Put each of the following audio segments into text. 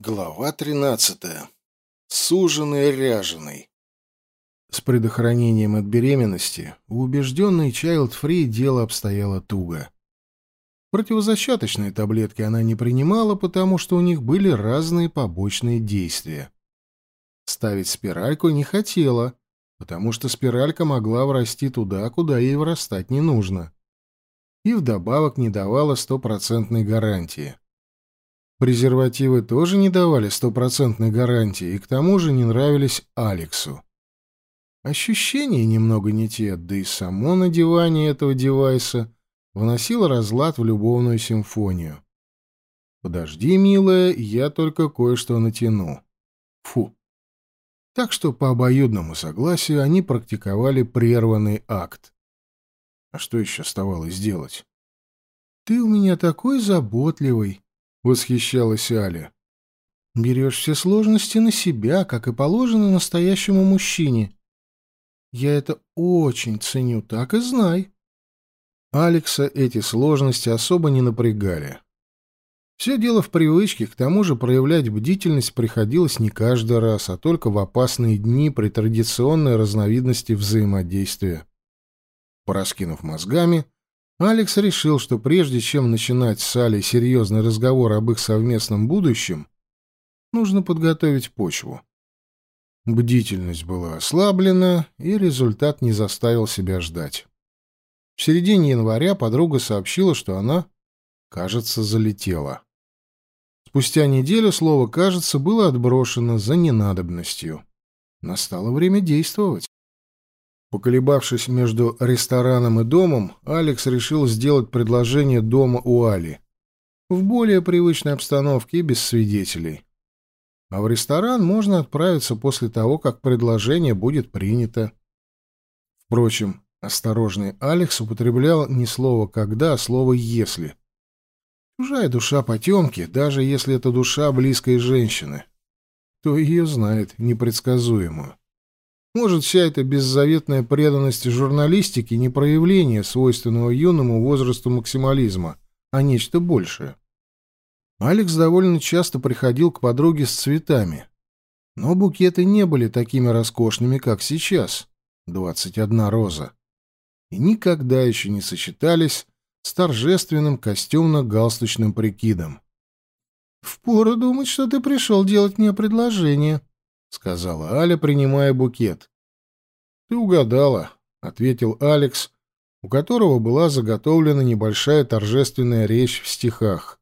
Глава тринадцатая. Суженый ряженый. С предохранением от беременности у убежденной чайлдфри дело обстояло туго. Противозачаточные таблетки она не принимала, потому что у них были разные побочные действия. Ставить спиральку не хотела, потому что спиралька могла врасти туда, куда ей врастать не нужно. И вдобавок не давала стопроцентной гарантии. Презервативы тоже не давали стопроцентной гарантии и к тому же не нравились Алексу. Ощущения немного не те, да и само надевание этого девайса вносило разлад в любовную симфонию. «Подожди, милая, я только кое-что натяну». Фу. Так что по обоюдному согласию они практиковали прерванный акт. А что еще оставалось делать? «Ты у меня такой заботливый», восхищалась Аля. Берешь все сложности на себя, как и положено настоящему мужчине. Я это очень ценю, так и знай. Алекса эти сложности особо не напрягали. Все дело в привычке, к тому же проявлять бдительность приходилось не каждый раз, а только в опасные дни при традиционной разновидности взаимодействия. Пораскинув мозгами, Алекс решил, что прежде чем начинать с Алей серьезный разговор об их совместном будущем, нужно подготовить почву. Бдительность была ослаблена, и результат не заставил себя ждать. В середине января подруга сообщила, что она, кажется, залетела. Спустя неделю слово «кажется» было отброшено за ненадобностью. Настало время действовать. Поколебавшись между рестораном и домом, Алекс решил сделать предложение дома у Али. В более привычной обстановке и без свидетелей. А в ресторан можно отправиться после того, как предложение будет принято. Впрочем, осторожный Алекс употреблял не слово «когда», а слово «если». Чужая душа потемки, даже если это душа близкой женщины. то ее знает непредсказуемую. Может, вся эта беззаветная преданность журналистике не проявление свойственного юному возрасту максимализма, а нечто большее. Алекс довольно часто приходил к подруге с цветами, но букеты не были такими роскошными, как сейчас, двадцать одна роза, и никогда еще не сочетались с торжественным костюмно-галстучным прикидом. «Впору думать, что ты пришел делать мне предложение», — сказала Аля, принимая букет. «Ты угадала», — ответил Алекс, у которого была заготовлена небольшая торжественная речь в стихах.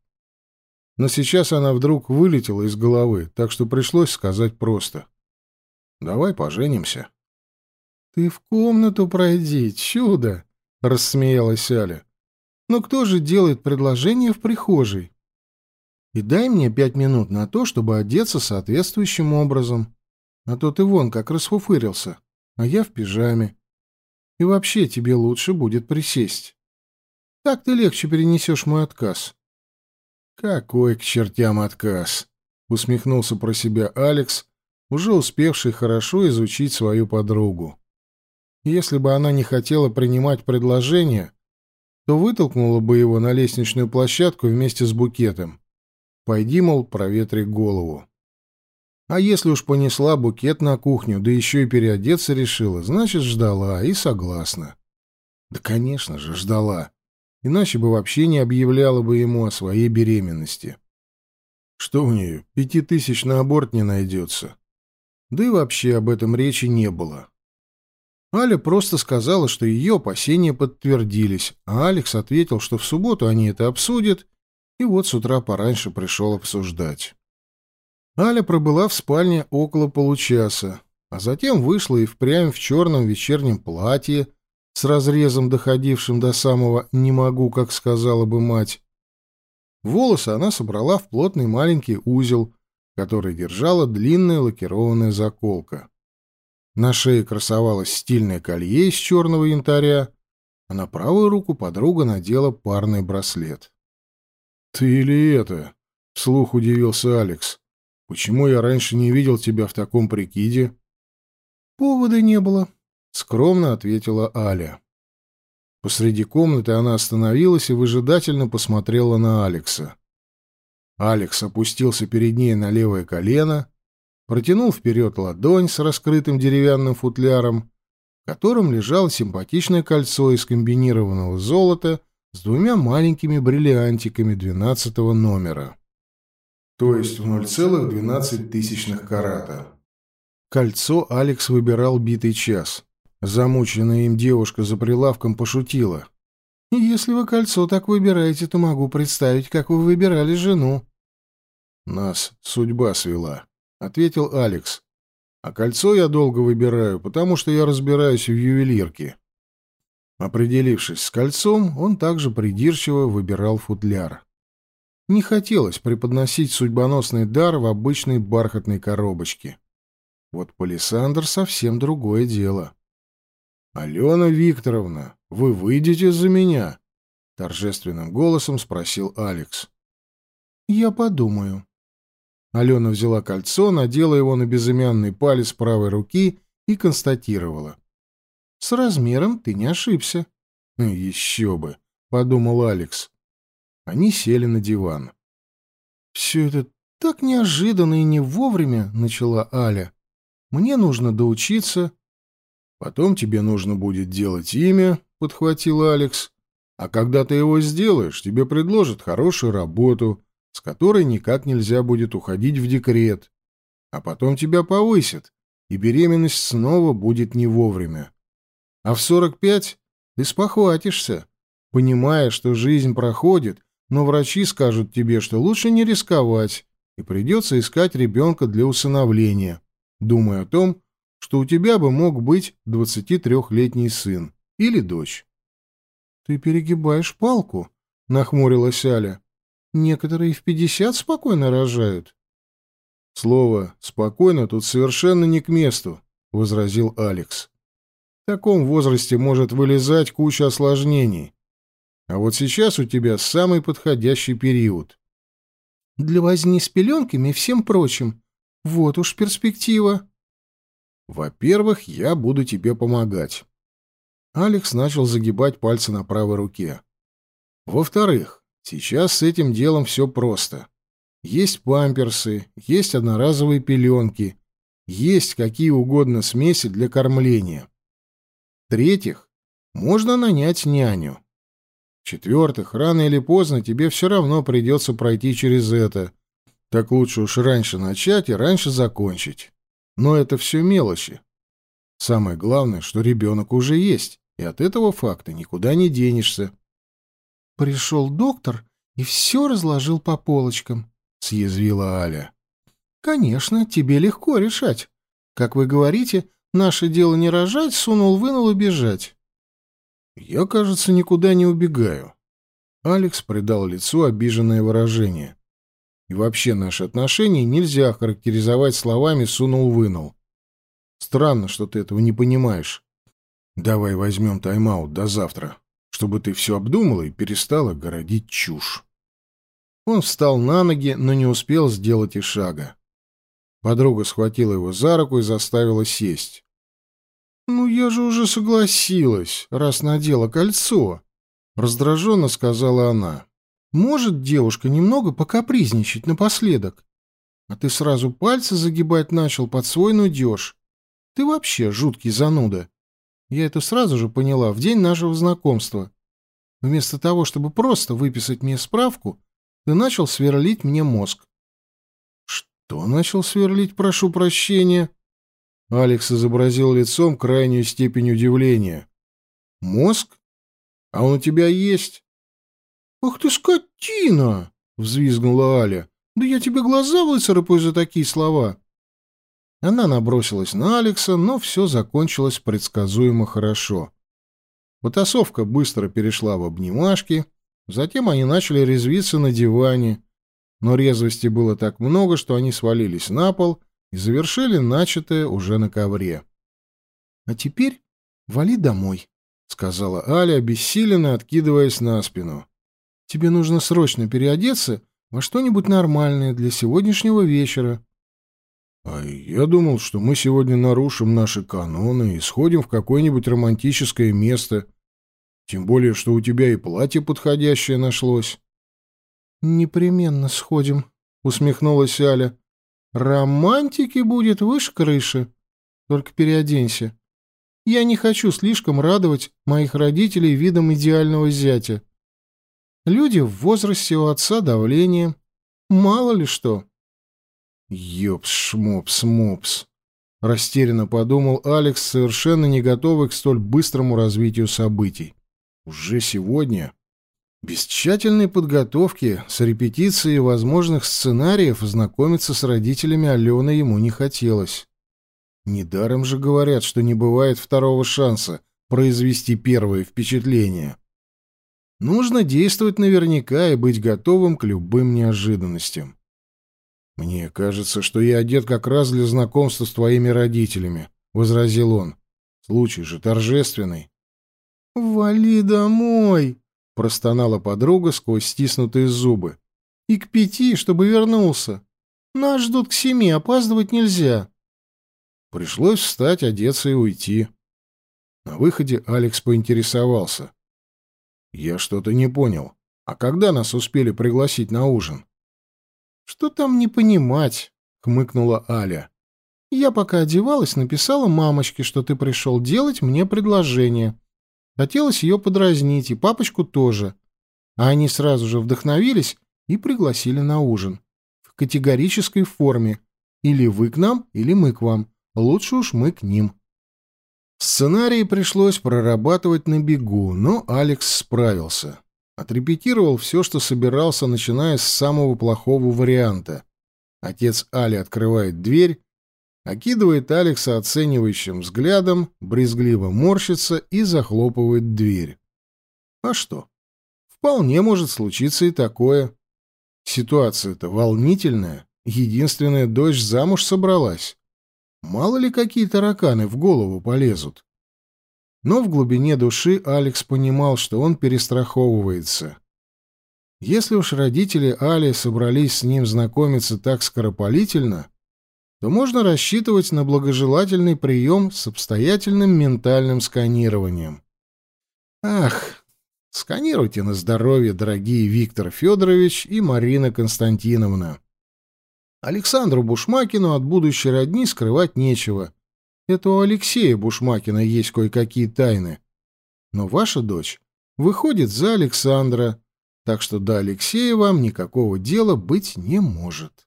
Но сейчас она вдруг вылетела из головы, так что пришлось сказать просто. «Давай поженимся». «Ты в комнату пройди, чудо!» — рассмеялась Аля. «Но кто же делает предложение в прихожей?» «И дай мне пять минут на то, чтобы одеться соответствующим образом. А то ты вон как расфуфырился, а я в пижаме. И вообще тебе лучше будет присесть. Так ты легче перенесешь мой отказ. Какой к чертям отказ? Усмехнулся про себя Алекс, уже успевший хорошо изучить свою подругу. Если бы она не хотела принимать предложение, то вытолкнула бы его на лестничную площадку вместе с букетом. Пойди, мол, проветри голову. А если уж понесла букет на кухню, да еще и переодеться решила, значит, ждала и согласна. Да, конечно же, ждала. Иначе бы вообще не объявляла бы ему о своей беременности. Что у нее, пяти тысяч на аборт не найдется? Да и вообще об этом речи не было. Аля просто сказала, что ее опасения подтвердились, а Алекс ответил, что в субботу они это обсудят, и вот с утра пораньше пришел обсуждать. Аля пробыла в спальне около получаса, а затем вышла и впрямь в черном вечернем платье с разрезом, доходившим до самого «не могу», как сказала бы мать. Волосы она собрала в плотный маленький узел, который держала длинная лакированная заколка. На шее красовалось стильное колье из черного янтаря, а на правую руку подруга надела парный браслет. «Ты или это?» — вслух удивился Алекс. Почему я раньше не видел тебя в таком прикиде? Повода не было, скромно ответила Аля. Посреди комнаты она остановилась и выжидательно посмотрела на Алекса. Алекс опустился перед ней на левое колено, протянул вперед ладонь с раскрытым деревянным футляром, в котором лежало симпатичное кольцо из комбинированного золота с двумя маленькими бриллиантиками двенадцатого номера. То есть в 0,12 тысячных карата. Кольцо Алекс выбирал битый час. Замученная им девушка за прилавком пошутила. «Если вы кольцо так выбираете, то могу представить, как вы выбирали жену». «Нас судьба свела», — ответил Алекс. «А кольцо я долго выбираю, потому что я разбираюсь в ювелирке». Определившись с кольцом, он также придирчиво выбирал футляр. Не хотелось преподносить судьбоносный дар в обычной бархатной коробочке. Вот палисандр совсем другое дело. «Алена Викторовна, вы выйдете за меня?» — торжественным голосом спросил Алекс. «Я подумаю». Алена взяла кольцо, надела его на безымянный палец правой руки и констатировала. «С размером ты не ошибся». «Еще бы», — подумал Алекс. Они сели на диван. «Все это так неожиданно и не вовремя», — начала Аля. «Мне нужно доучиться, Потом тебе нужно будет делать имя, — подхватил Алекс. А когда ты его сделаешь, тебе предложат хорошую работу, с которой никак нельзя будет уходить в декрет. А потом тебя повысят, и беременность снова будет не вовремя. А в сорок пять ты спохватишься, понимая, что жизнь проходит, но врачи скажут тебе, что лучше не рисковать, и придется искать ребенка для усыновления, думая о том, что у тебя бы мог быть 23-летний сын или дочь. — Ты перегибаешь палку, — нахмурилась Аля. — Некоторые в пятьдесят спокойно рожают. — Слово «спокойно» тут совершенно не к месту, — возразил Алекс. — В таком возрасте может вылезать куча осложнений. А вот сейчас у тебя самый подходящий период. — Для возни с пеленками и всем прочим. Вот уж перспектива. Во-первых, я буду тебе помогать. Алекс начал загибать пальцы на правой руке. Во-вторых, сейчас с этим делом все просто. Есть памперсы, есть одноразовые пеленки, есть какие угодно смеси для кормления. В-третьих, можно нанять няню. В-четвертых, рано или поздно тебе все равно придется пройти через это. Так лучше уж раньше начать и раньше закончить. Но это все мелочи. Самое главное, что ребенок уже есть, и от этого факта никуда не денешься. Пришел доктор и все разложил по полочкам, — съязвила Аля. Конечно, тебе легко решать. Как вы говорите, наше дело не рожать, сунул-вынул и бежать. Я, кажется, никуда не убегаю. Алекс придал лицу обиженное выражение. И вообще наши отношения нельзя характеризовать словами «сунул-вынул». Странно, что ты этого не понимаешь. Давай возьмем тайм-аут до завтра, чтобы ты все обдумала и перестала городить чушь. Он встал на ноги, но не успел сделать и шага. Подруга схватила его за руку и заставила сесть. «Ну, я же уже согласилась, раз надела кольцо», — раздраженно сказала она. Может девушка немного покапризничать напоследок? А ты сразу пальцы загибать начал под свой нудеж. Ты вообще жуткий зануда. Я это сразу же поняла в день нашего знакомства. Вместо того, чтобы просто выписать мне справку, ты начал сверлить мне мозг. Что начал сверлить, прошу прощения? Алекс изобразил лицом крайнюю степень удивления. Мозг? А он у тебя есть? «Ах ты скотина!» — взвизгнула Аля. «Да я тебе глаза выцарапаю за такие слова!» Она набросилась на Алекса, но все закончилось предсказуемо хорошо. Потасовка быстро перешла в обнимашки, затем они начали резвиться на диване, но резвости было так много, что они свалились на пол и завершили начатое уже на ковре. «А теперь вали домой», — сказала Аля, обессиленно откидываясь на спину. Тебе нужно срочно переодеться во что-нибудь нормальное для сегодняшнего вечера. — А я думал, что мы сегодня нарушим наши каноны и сходим в какое-нибудь романтическое место. Тем более, что у тебя и платье подходящее нашлось. — Непременно сходим, — усмехнулась Аля. «Романтики будет выше крыши. Только переоденься. Я не хочу слишком радовать моих родителей видом идеального зятя. Люди в возрасте у отца давление. Мало ли что». «Ёпс-шмопс-мопс», — растерянно подумал Алекс, совершенно не готовый к столь быстрому развитию событий. «Уже сегодня?» Без тщательной подготовки, с репетицией возможных сценариев знакомиться с родителями Алены ему не хотелось. Недаром же говорят, что не бывает второго шанса произвести первое впечатление. Нужно действовать наверняка и быть готовым к любым неожиданностям. «Мне кажется, что я одет как раз для знакомства с твоими родителями», — возразил он. «Случай же торжественный». «Вали домой!» — простонала подруга сквозь стиснутые зубы. «И к пяти, чтобы вернулся. Нас ждут к семи, опаздывать нельзя». Пришлось встать, одеться и уйти. На выходе Алекс поинтересовался. «Я что-то не понял. А когда нас успели пригласить на ужин?» «Что там не понимать?» — хмыкнула Аля. «Я пока одевалась, написала мамочке, что ты пришел делать мне предложение. Хотелось ее подразнить, и папочку тоже. А они сразу же вдохновились и пригласили на ужин. В категорической форме. Или вы к нам, или мы к вам. Лучше уж мы к ним. Сценарий пришлось прорабатывать на бегу, но Алекс справился. Отрепетировал все, что собирался, начиная с самого плохого варианта. Отец Али открывает дверь, окидывает Алекса оценивающим взглядом, брезгливо морщится и захлопывает дверь. А что? Вполне может случиться и такое. Ситуация-то волнительная. Единственная дочь замуж собралась. Мало ли какие тараканы в голову полезут. Но в глубине души Алекс понимал, что он перестраховывается. Если уж родители Али собрались с ним знакомиться так скоропалительно, то можно рассчитывать на благожелательный прием с обстоятельным ментальным сканированием. Ах, сканируйте на здоровье, дорогие Виктор Федорович и Марина Константиновна. Александру Бушмакину от будущей родни скрывать нечего. Это у Алексея Бушмакина есть кое-какие тайны. Но ваша дочь выходит за Александра, так что до Алексея вам никакого дела быть не может.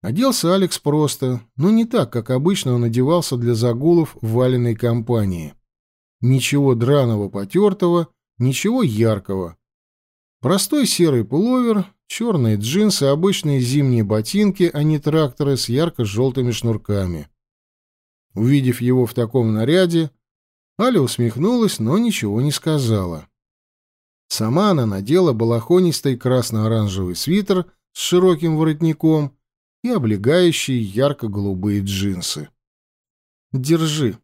Оделся Алекс просто, но не так, как обычно он одевался для загулов в валенной компании. Ничего драного потертого, ничего яркого. Простой серый пуловер, черные джинсы, обычные зимние ботинки, а не тракторы с ярко-желтыми шнурками. Увидев его в таком наряде, Аля усмехнулась, но ничего не сказала. Сама она надела балахонистый красно-оранжевый свитер с широким воротником и облегающие ярко-голубые джинсы. «Держи».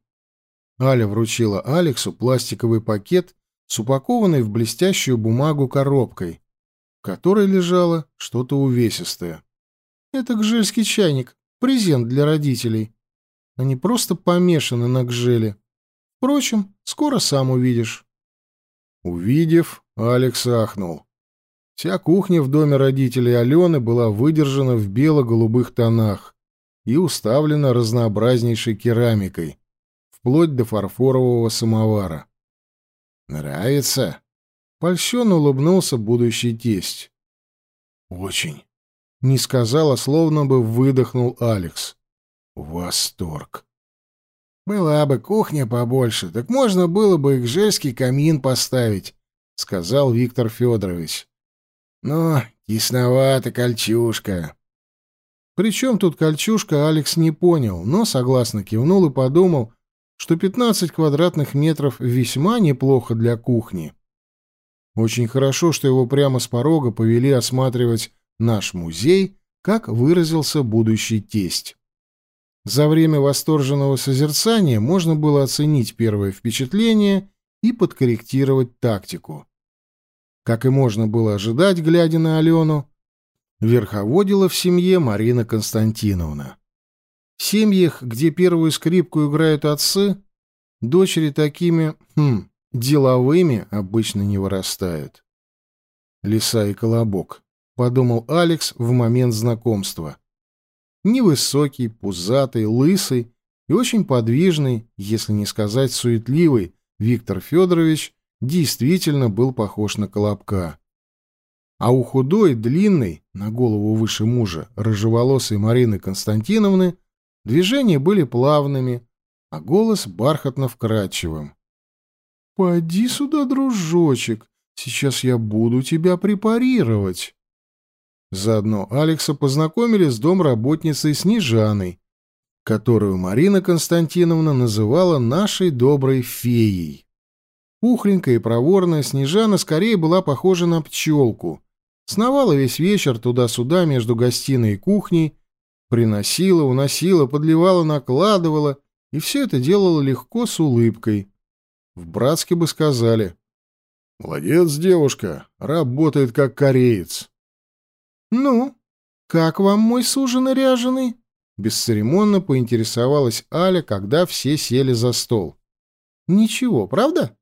Аля вручила Алексу пластиковый пакет с упакованной в блестящую бумагу коробкой, в которой лежало что-то увесистое. «Это гжельский чайник, презент для родителей. Они просто помешаны на гжеле. Впрочем, скоро сам увидишь». Увидев, Алекс ахнул. Вся кухня в доме родителей Алены была выдержана в бело-голубых тонах и уставлена разнообразнейшей керамикой, вплоть до фарфорового самовара. «Нравится?» — польщенно улыбнулся будущий тесть. «Очень», — не сказал, а словно бы выдохнул Алекс. «Восторг». «Была бы кухня побольше, так можно было бы и гжельский камин поставить», — сказал Виктор Федорович. Но тесновато кольчушка. Причем тут кольчушка, Алекс не понял, но согласно кивнул и подумал, что 15 квадратных метров весьма неплохо для кухни. Очень хорошо, что его прямо с порога повели осматривать наш музей, как выразился будущий тесть. За время восторженного созерцания можно было оценить первое впечатление и подкорректировать тактику. Как и можно было ожидать, глядя на Алену, верховодила в семье Марина Константиновна. В семьях, где первую скрипку играют отцы, дочери такими, хм, деловыми обычно не вырастают. Лиса и колобок. — подумал Алекс в момент знакомства. Невысокий, пузатый, лысый и очень подвижный, если не сказать суетливый, Виктор Федорович действительно был похож на Колобка. А у худой, длинной, на голову выше мужа, рыжеволосой Марины Константиновны движения были плавными, а голос бархатно-вкрадчивым. «Поди сюда, дружочек, сейчас я буду тебя препарировать». Заодно Алекса познакомили с домработницей Снежаной, которую Марина Константиновна называла нашей доброй феей. Пухленькая и проворная Снежана скорее была похожа на пчелку. Сновала весь вечер туда-сюда между гостиной и кухней, приносила, уносила, подливала, накладывала, и все это делала легко с улыбкой. В братске бы сказали. «Молодец, девушка, работает как кореец». «Ну, как вам мой суженый ряженый?» Бесцеремонно поинтересовалась Аля, когда все сели за стол. «Ничего, правда?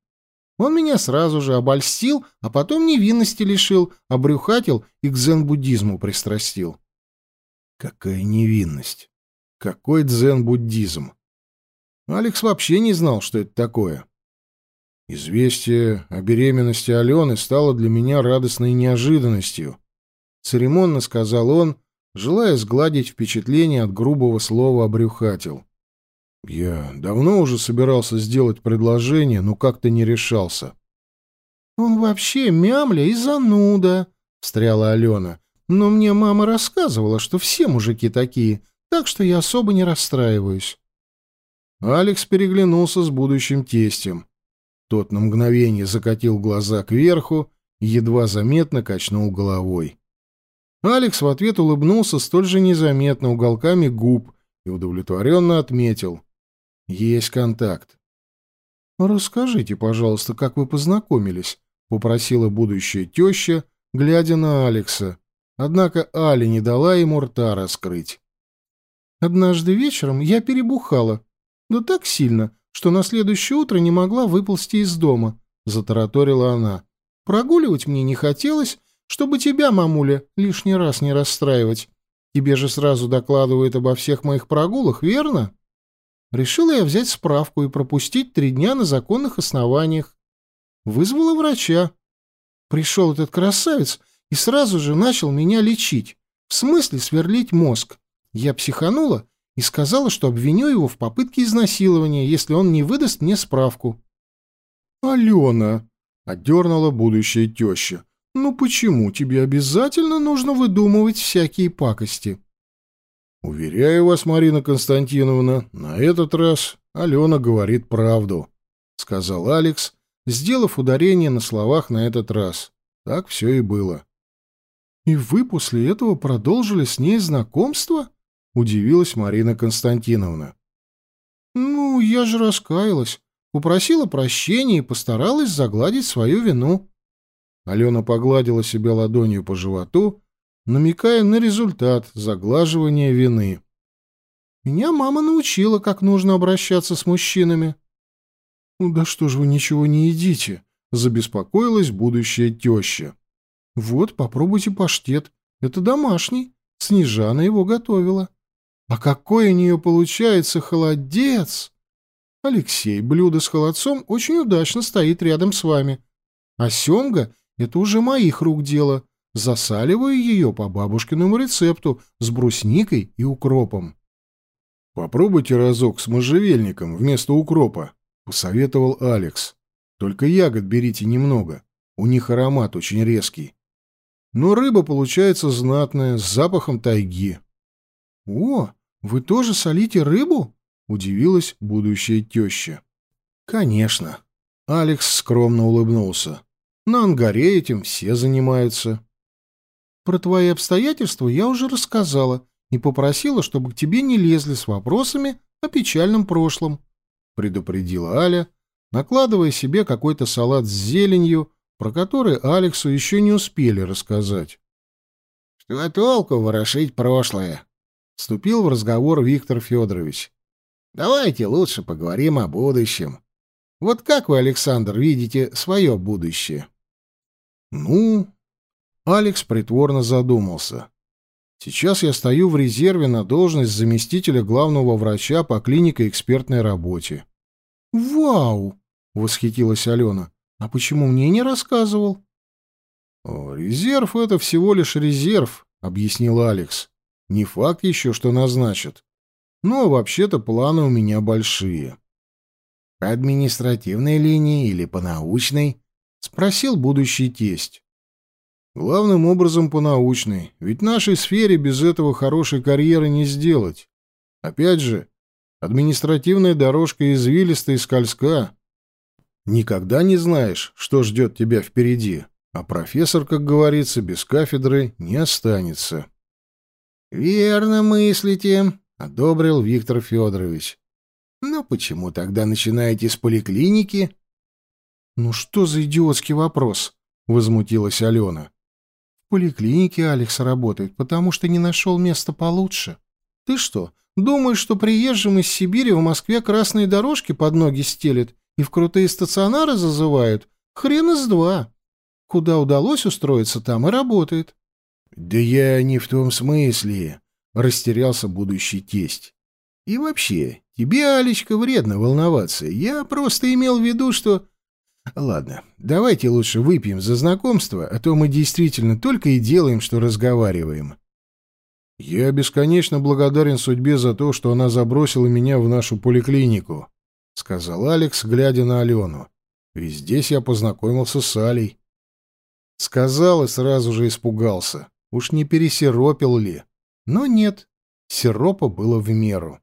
Он меня сразу же обольстил, а потом невинности лишил, обрюхатил и к дзен-буддизму пристрастил». «Какая невинность? Какой дзен-буддизм?» Алекс вообще не знал, что это такое. Известие о беременности Алены стало для меня радостной неожиданностью. Церемонно сказал он, желая сгладить впечатление от грубого слова «обрюхатил». Я давно уже собирался сделать предложение, но как-то не решался. «Он вообще мямля и зануда», — встряла Алена. «Но мне мама рассказывала, что все мужики такие, так что я особо не расстраиваюсь». Алекс переглянулся с будущим тестем. Тот на мгновение закатил глаза кверху едва заметно качнул головой. Алекс в ответ улыбнулся столь же незаметно уголками губ и удовлетворенно отметил. Есть контакт. «Расскажите, пожалуйста, как вы познакомились», — попросила будущая теща, глядя на Алекса. Однако Али не дала ему рта раскрыть. «Однажды вечером я перебухала. Да так сильно, что на следующее утро не могла выползти из дома», — затараторила она. «Прогуливать мне не хотелось, чтобы тебя, мамуля, лишний раз не расстраивать. Тебе же сразу докладывают обо всех моих прогулах, верно? Решила я взять справку и пропустить три дня на законных основаниях. Вызвала врача. Пришел этот красавец и сразу же начал меня лечить. В смысле сверлить мозг. Я психанула и сказала, что обвиню его в попытке изнасилования, если он не выдаст мне справку. «Алена!» — отдернула будущая теща. «Ну почему тебе обязательно нужно выдумывать всякие пакости?» «Уверяю вас, Марина Константиновна, на этот раз Алена говорит правду», — сказал Алекс, сделав ударение на словах на этот раз. Так все и было. «И вы после этого продолжили с ней знакомство?» — удивилась Марина Константиновна. «Ну, я же раскаялась, попросила прощения и постаралась загладить свою вину», Алена погладила себя ладонью по животу, намекая на результат заглаживания вины. «Меня мама научила, как нужно обращаться с мужчинами». «Ну «Да что ж вы ничего не едите?» — забеспокоилась будущая теща. «Вот, попробуйте паштет. Это домашний. Снежана его готовила. А какой у нее получается холодец!» «Алексей, блюдо с холодцом очень удачно стоит рядом с вами. А семга это уже моих рук дело. Засаливаю ее по бабушкиному рецепту с брусникой и укропом. «Попробуйте разок с можжевельником вместо укропа», — посоветовал Алекс. «Только ягод берите немного. У них аромат очень резкий. Но рыба получается знатная, с запахом тайги». «О, вы тоже солите рыбу?» — удивилась будущая теща. «Конечно». Алекс скромно улыбнулся. На ангаре этим все занимаются. Про твои обстоятельства я уже рассказала и попросила, чтобы к тебе не лезли с вопросами о печальном прошлом, предупредила Аля, накладывая себе какой-то салат с зеленью, про который Алексу еще не успели рассказать. Что толку ворошить прошлое? Вступил в разговор Виктор Федорович. Давайте лучше поговорим о будущем. Вот как вы, Александр, видите свое будущее? Ну, Алекс притворно задумался. Сейчас я стою в резерве на должность заместителя главного врача по клинико-экспертной работе. «Вау!» — восхитилась Алена. «А почему мне не рассказывал?» «Резерв — это всего лишь резерв», — объяснил Алекс. «Не факт еще, что назначат. Но вообще-то планы у меня большие». «По административной линии или по научной?» — спросил будущий тесть. «Главным образом по научной, ведь нашей сфере без этого хорошей карьеры не сделать. Опять же, административная дорожка извилистая и скользка. Никогда не знаешь, что ждет тебя впереди, а профессор, как говорится, без кафедры не останется». «Верно мыслите», — одобрил Виктор Федорович. «Но почему тогда начинаете с поликлиники?» «Ну что за идиотский вопрос?» — возмутилась Алена. «В поликлинике Алекс работает, потому что не нашел места получше. Ты что, думаешь, что приезжим из Сибири в Москве красные дорожки под ноги стелят и в крутые стационары зазывают? Хрен из два. Куда удалось устроиться, там и работает». «Да я не в том смысле», — растерялся будущий тесть. «И вообще, Тебе, Алечка, вредно волноваться. Я просто имел в виду, что... Ладно, давайте лучше выпьем за знакомство, а то мы действительно только и делаем, что разговариваем. Я бесконечно благодарен судьбе за то, что она забросила меня в нашу поликлинику, сказал Алекс, глядя на Алену. Ведь здесь я познакомился с Алей. Сказал и сразу же испугался. Уж не пересиропил ли? Но нет, сиропа было в меру.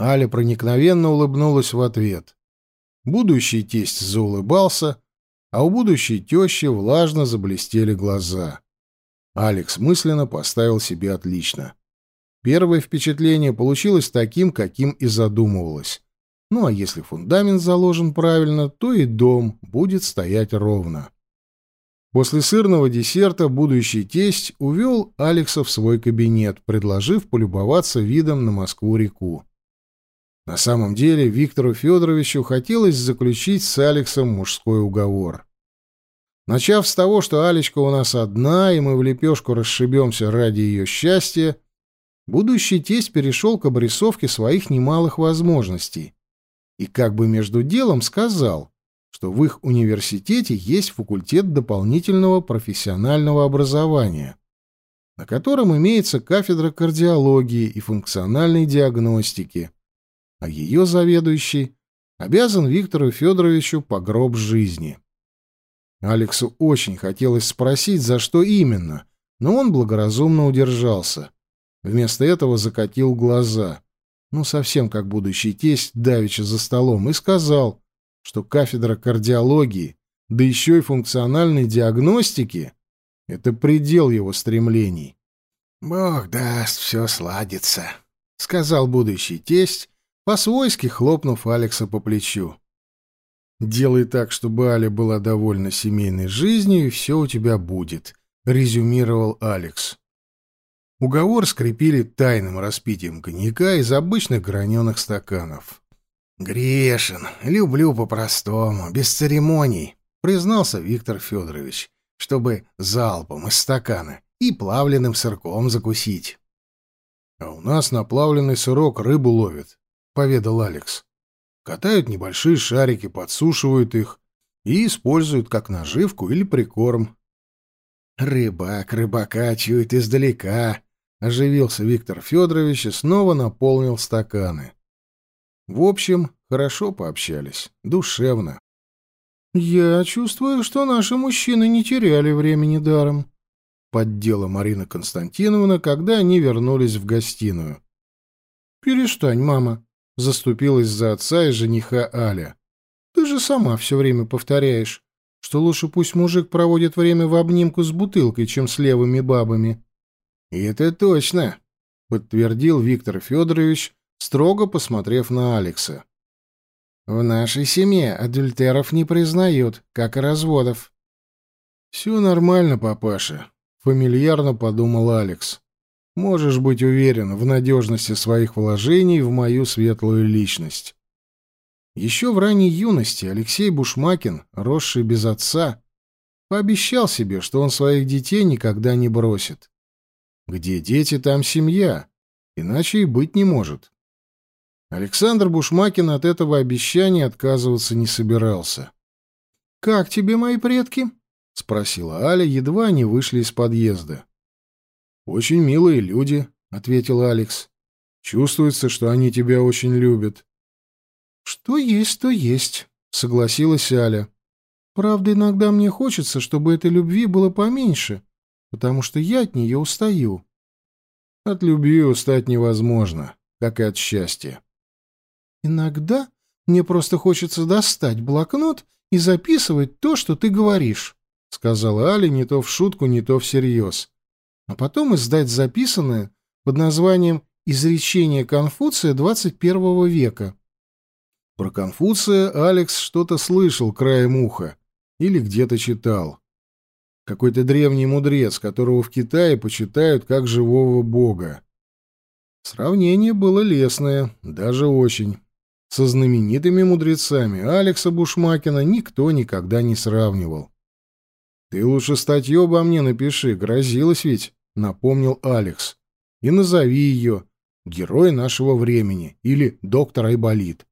Аля проникновенно улыбнулась в ответ. Будущий тесть заулыбался, а у будущей тещи влажно заблестели глаза. Алекс мысленно поставил себе отлично. Первое впечатление получилось таким, каким и задумывалось. Ну а если фундамент заложен правильно, то и дом будет стоять ровно. После сырного десерта будущий тесть увел Алекса в свой кабинет, предложив полюбоваться видом на Москву-реку. На самом деле Виктору Федоровичу хотелось заключить с Алексом мужской уговор. Начав с того, что Алечка у нас одна, и мы в лепешку расшибемся ради ее счастья, будущий тесть перешел к обрисовке своих немалых возможностей и как бы между делом сказал, что в их университете есть факультет дополнительного профессионального образования, на котором имеется кафедра кардиологии и функциональной диагностики – а ее заведующий обязан Виктору Федоровичу по гроб жизни. Алексу очень хотелось спросить, за что именно, но он благоразумно удержался. Вместо этого закатил глаза, ну, совсем как будущий тесть давеча за столом, и сказал, что кафедра кардиологии, да еще и функциональной диагностики — это предел его стремлений. «Бог даст, все сладится», — сказал будущий тесть, по-свойски хлопнув Алекса по плечу. «Делай так, чтобы Аля была довольна семейной жизнью, и все у тебя будет», — резюмировал Алекс. Уговор скрепили тайным распитием коньяка из обычных граненых стаканов. «Грешен, люблю по-простому, без церемоний», — признался Виктор Федорович, чтобы залпом из стакана и плавленным сырком закусить. «А у нас на плавленый сырок рыбу ловят поведал Алекс. Катают небольшие шарики, подсушивают их и используют как наживку или прикорм. Рыбак рыбака чует издалека, оживился Виктор Федорович и снова наполнил стаканы. В общем, хорошо пообщались, душевно. Я чувствую, что наши мужчины не теряли времени даром, поддела Марина Константиновна, когда они вернулись в гостиную. Перестань, мама, Заступилась за отца и жениха Аля. «Ты же сама все время повторяешь, что лучше пусть мужик проводит время в обнимку с бутылкой, чем с левыми бабами». «И это точно», — подтвердил Виктор Федорович, строго посмотрев на Алекса. «В нашей семье адюльтеров не признают, как и разводов». «Все нормально, папаша», — фамильярно подумал Алекс. Можешь быть уверен в надежности своих вложений в мою светлую личность. Еще в ранней юности Алексей Бушмакин, росший без отца, Пообещал себе, что он своих детей никогда не бросит. Где дети, там семья. Иначе и быть не может. Александр Бушмакин от этого обещания отказываться не собирался. «Как тебе, мои предки?» — спросила Аля, едва они вышли из подъезда. «Очень милые люди», — ответил Алекс. «Чувствуется, что они тебя очень любят». «Что есть, то есть», — согласилась Аля. «Правда, иногда мне хочется, чтобы этой любви было поменьше, потому что я от нее устаю». «От любви устать невозможно, как и от счастья». «Иногда мне просто хочется достать блокнот и записывать то, что ты говоришь», — сказала Аля не то в шутку, не то всерьез. «А потом издать записанное под названием «Изречение Конфуция XXI века». Про Конфуция Алекс что-то слышал краем уха или где-то читал. Какой-то древний мудрец, которого в Китае почитают как живого бога. Сравнение было лесное, даже очень. Со знаменитыми мудрецами Алекса Бушмакина никто никогда не сравнивал. «Ты лучше статью обо мне напиши, грозилась ведь», — напомнил Алекс. «И назови ее «Герой нашего времени» или «Доктор Айболит».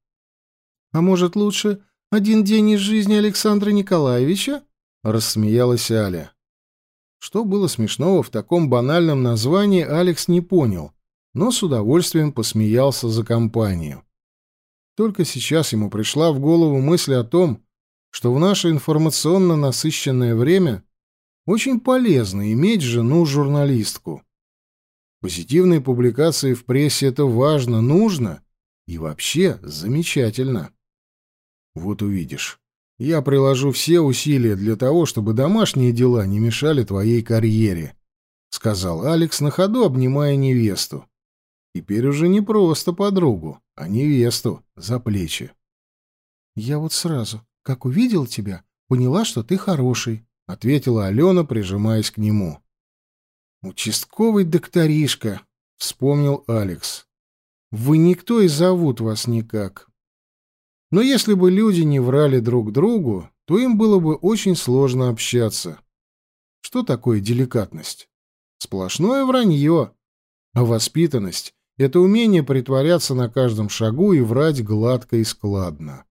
«А может, лучше один день из жизни Александра Николаевича?» — рассмеялась Аля. Что было смешного в таком банальном названии, Алекс не понял, но с удовольствием посмеялся за компанию. Только сейчас ему пришла в голову мысль о том, что в наше информационно насыщенное время очень полезно иметь жену-журналистку. Позитивные публикации в прессе — это важно, нужно и вообще замечательно. Вот увидишь. Я приложу все усилия для того, чтобы домашние дела не мешали твоей карьере, — сказал Алекс на ходу, обнимая невесту. Теперь уже не просто подругу, а невесту за плечи. «Я вот сразу, как увидел тебя, поняла, что ты хороший», — ответила Алена, прижимаясь к нему. «Участковый докторишка», — вспомнил Алекс. «Вы никто и зовут вас никак». Но если бы люди не врали друг другу, то им было бы очень сложно общаться. Что такое деликатность? Сплошное вранье. А воспитанность это умение притворяться на каждом шагу и врать гладко и складно.